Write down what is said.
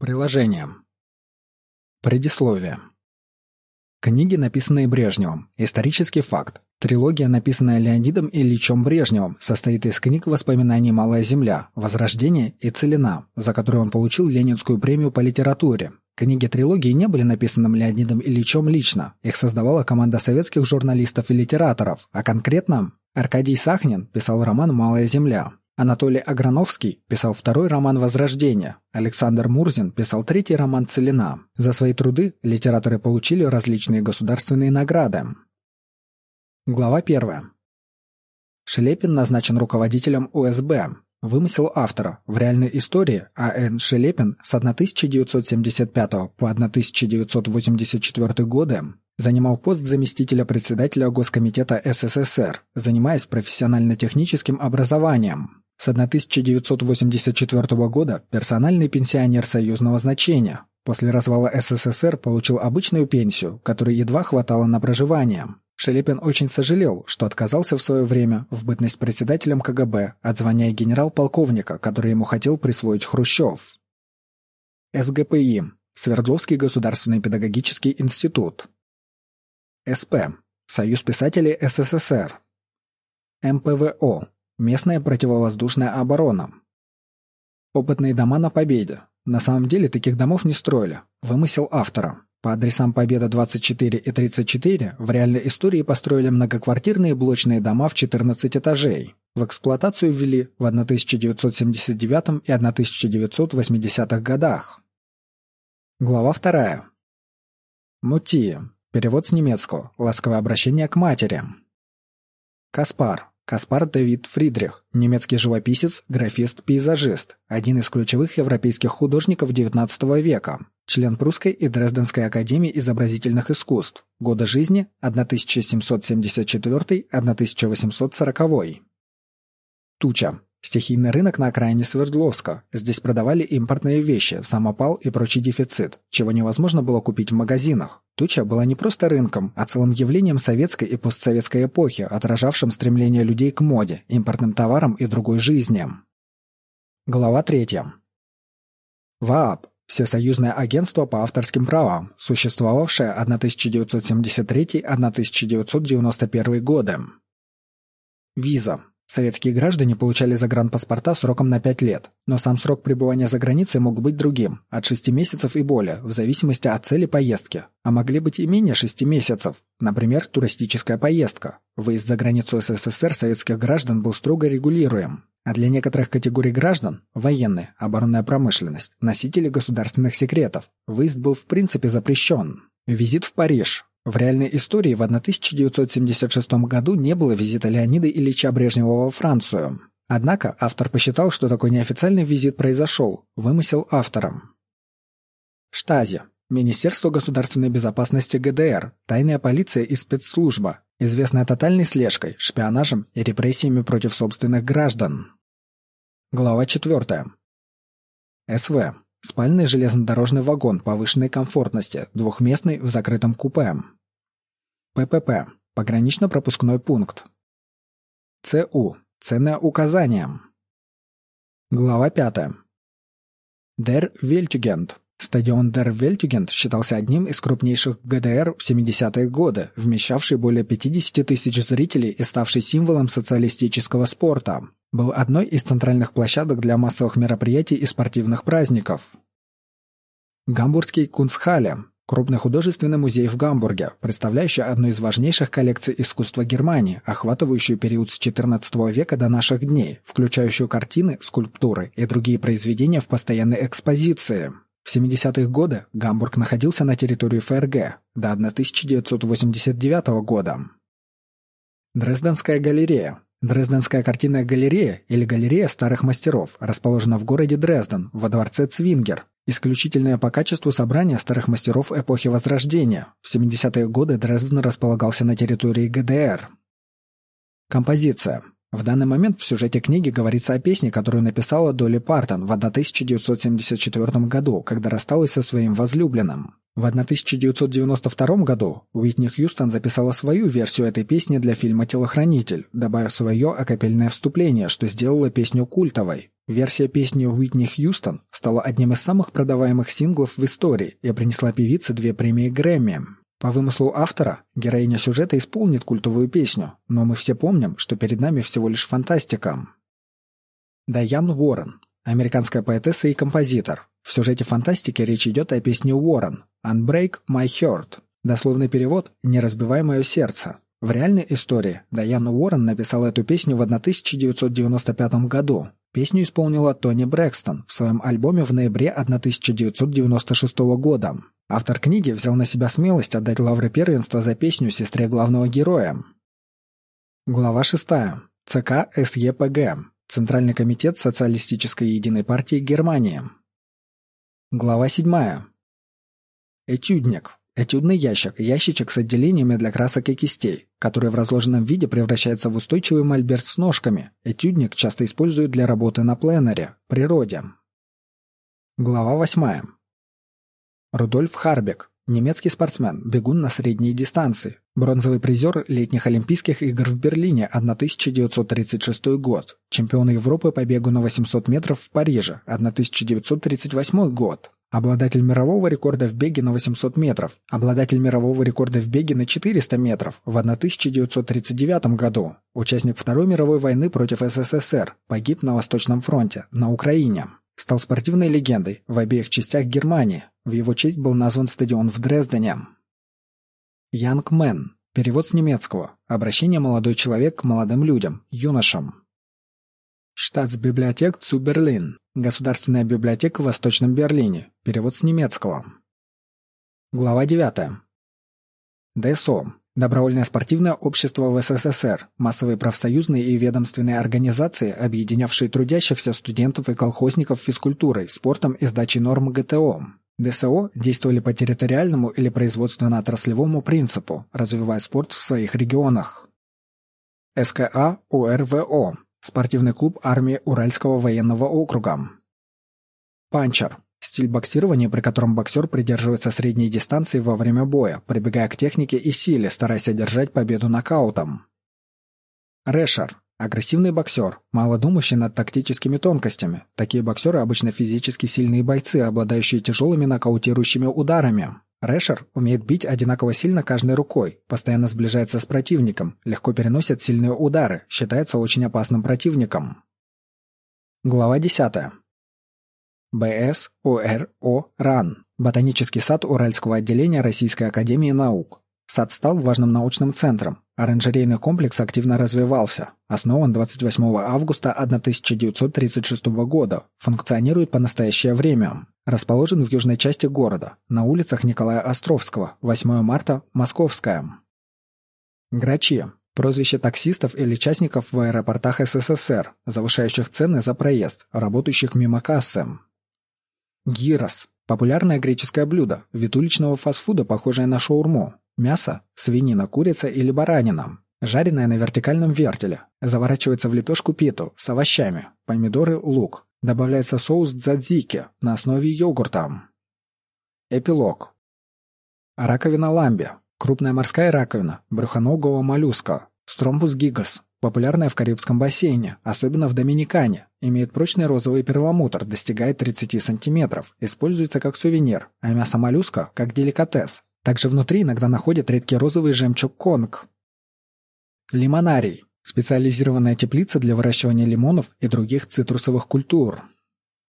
Приложение. Предисловие. Книги, написанные Брежневым. Исторический факт. Трилогия, написанная Леонидом Ильичем Брежневым, состоит из книг воспоминаний «Малая земля», «Возрождение» и «Целина», за которые он получил Ленинскую премию по литературе. Книги трилогии не были написаны Леонидом Ильичем лично. Их создавала команда советских журналистов и литераторов, а конкретно Аркадий Сахнин писал роман «Малая земля». Анатолий Аграновский писал второй роман «Возрождение», Александр Мурзин писал третий роман «Целина». За свои труды литераторы получили различные государственные награды. Глава 1. Шелепин назначен руководителем УСБ. Вымысел автора. В реальной истории А.Н. Шелепин с 1975 по 1984 годы занимал пост заместителя председателя Госкомитета СССР, занимаясь профессионально-техническим образованием. С 1984 года персональный пенсионер союзного значения. После развала СССР получил обычную пенсию, которой едва хватало на проживание. Шелепин очень сожалел, что отказался в свое время в бытность председателем КГБ от генерал-полковника, который ему хотел присвоить Хрущев. СГПИ – Свердловский государственный педагогический институт. СП – Союз писателей СССР. МПВО Местная противовоздушная оборона. Опытные дома на Победе. На самом деле таких домов не строили. Вымысел автора. По адресам Победа 24 и 34 в реальной истории построили многоквартирные блочные дома в 14 этажей. В эксплуатацию ввели в 1979 и 1980 годах. Глава 2. Мутия. Перевод с немецкого. Ласковое обращение к матери. Каспар. Каспар Давид Фридрих, немецкий живописец, графист, пейзажист, один из ключевых европейских художников XIX века, член Прусской и Дрезденской академии изобразительных искусств, годы жизни 1774-1840. Туча. Стихийный рынок на окраине Свердловска. Здесь продавали импортные вещи, самопал и прочий дефицит, чего невозможно было купить в магазинах. Туча была не просто рынком, а целым явлением советской и постсоветской эпохи, отражавшим стремление людей к моде, импортным товарам и другой жизни. Глава 3. ВААП – Всесоюзное агентство по авторским правам, существовавшее 1973-1991 годы. Виза Советские граждане получали загранпаспорта сроком на 5 лет, но сам срок пребывания за границей мог быть другим, от 6 месяцев и более, в зависимости от цели поездки, а могли быть и менее 6 месяцев, например, туристическая поездка. Выезд за границу СССР советских граждан был строго регулируем, а для некоторых категорий граждан – военные, оборонная промышленность, носители государственных секретов – выезд был в принципе запрещен. Визит в Париж в реальной истории в 1976 году не было визита Леонида Ильича Брежнева во Францию. Однако автор посчитал, что такой неофициальный визит произошел, вымысел автором. Штази. Министерство государственной безопасности ГДР, тайная полиция и спецслужба, известная тотальной слежкой, шпионажем и репрессиями против собственных граждан. Глава 4. СВ. Спальный железнодорожный вагон повышенной комфортности, двухместный в закрытом купе. ППП. Погранично-пропускной пункт. ЦУ. Ценное указание. Глава 5. Дер Вельтюгент. Стадион Дер Вельтюгент считался одним из крупнейших ГДР в 70-е годы, вмещавший более 50 тысяч зрителей и ставший символом социалистического спорта был одной из центральных площадок для массовых мероприятий и спортивных праздников. Гамбургский Кунстхале – крупный художественный музей в Гамбурге, представляющий одну из важнейших коллекций искусства Германии, охватывающую период с XIV века до наших дней, включающую картины, скульптуры и другие произведения в постоянной экспозиции. В 70-е годы Гамбург находился на территории ФРГ до 1989 года. Дрезденская галерея Дрезденская картинная галерея или галерея старых мастеров расположена в городе Дрезден, во дворце Цвингер. Исключительное по качеству собрание старых мастеров эпохи Возрождения. В 70-е годы Дрезден располагался на территории ГДР. Композиция. В данный момент в сюжете книги говорится о песне, которую написала Долли Партон в 1974 году, когда рассталась со своим возлюбленным. В 1992 году Уитни Хьюстон записала свою версию этой песни для фильма «Телохранитель», добавив свое акапельное вступление, что сделало песню культовой. Версия песни Уитни Хьюстон стала одним из самых продаваемых синглов в истории и принесла певице две премии Грэмми. По вымыслу автора, героиня сюжета исполнит культовую песню, но мы все помним, что перед нами всего лишь фантастика. Дайан Уоррен, американская поэтесса и композитор. В сюжете фантастики речь идет о песне Уоррен «Unbreak My Heart». Дословный перевод «Не разбивай мое сердце». В реальной истории Дайан Уоррен написала эту песню в 1995 году. Песню исполнила Тони Брэкстон в своем альбоме в ноябре 1996 года. Автор книги взял на себя смелость отдать лавры первенства за песню сестре главного героя. Глава 6. ЦК СЕПГ. Центральный комитет Социалистической единой партии Германии. Глава 7. Этюдник. Этюдный ящик – ящичек с отделениями для красок и кистей, который в разложенном виде превращается в устойчивый мольберт с ножками. Этюдник часто используют для работы на пленере, природе. Глава 8. Рудольф Харбек, немецкий спортсмен, бегун на средней дистанции, бронзовый призер летних Олимпийских игр в Берлине 1936 год, чемпион Европы по бегу на 800 метров в Париже 1938 год, обладатель мирового рекорда в беге на 800 метров, обладатель мирового рекорда в беге на 400 метров в 1939 году, участник Второй мировой войны против СССР, погиб на Восточном фронте, на Украине. Стал спортивной легендой в обеих частях Германии. В его честь был назван стадион в Дрездене. Young man. Перевод с немецкого. Обращение молодой человек к молодым людям, юношам. Staatsbibliothek zu Berlin. Государственная библиотека в Восточном Берлине. Перевод с немецкого. Глава 9. ДСО. Добровольное спортивное общество в СССР, массовые профсоюзные и ведомственные организации, объединявшие трудящихся студентов и колхозников физкультурой, спортом и сдачей норм ГТО. ДСО действовали по территориальному или производственно-отраслевому принципу, развивая спорт в своих регионах. СКА УРВО – спортивный клуб армии Уральского военного округа. Панчер Стиль боксирования, при котором боксер придерживается средней дистанции во время боя, прибегая к технике и силе, стараясь одержать победу нокаутом. Решер – агрессивный боксер, мало думающий над тактическими тонкостями. Такие боксеры обычно физически сильные бойцы, обладающие тяжелыми нокаутирующими ударами. Решер умеет бить одинаково сильно каждой рукой, постоянно сближается с противником, легко переносит сильные удары, считается очень опасным противником. Глава 10. БС РАН. Ботанический сад Уральского отделения Российской академии наук. Сад стал важным научным центром. Оранжерейный комплекс активно развивался. Основан 28 августа 1936 года. Функционирует по настоящее время. Расположен в южной части города, на улицах Николая Островского, 8 марта, Московская. Грачи. Прозвище таксистов или частников в аэропортах СССР, завышающих цены за проезд, работающих мимо кассы. Гирос – популярное греческое блюдо, вид уличного фастфуда, похожее на шаурму. Мясо – свинина, курица или баранина. Жареное на вертикальном вертеле. Заворачивается в лепешку питу с овощами, помидоры, лук. Добавляется соус дзадзики на основе йогурта. Эпилог. Раковина ламби. Крупная морская раковина, брюхоногого моллюска. Стромбус гигас. Популярная в Карибском бассейне, особенно в Доминикане. Имеет прочный розовый перламутр, достигает 30 сантиметров. Используется как сувенир, а мясо моллюска – как деликатес. Также внутри иногда находят редкий розовый жемчуг конг. Лимонарий – специализированная теплица для выращивания лимонов и других цитрусовых культур.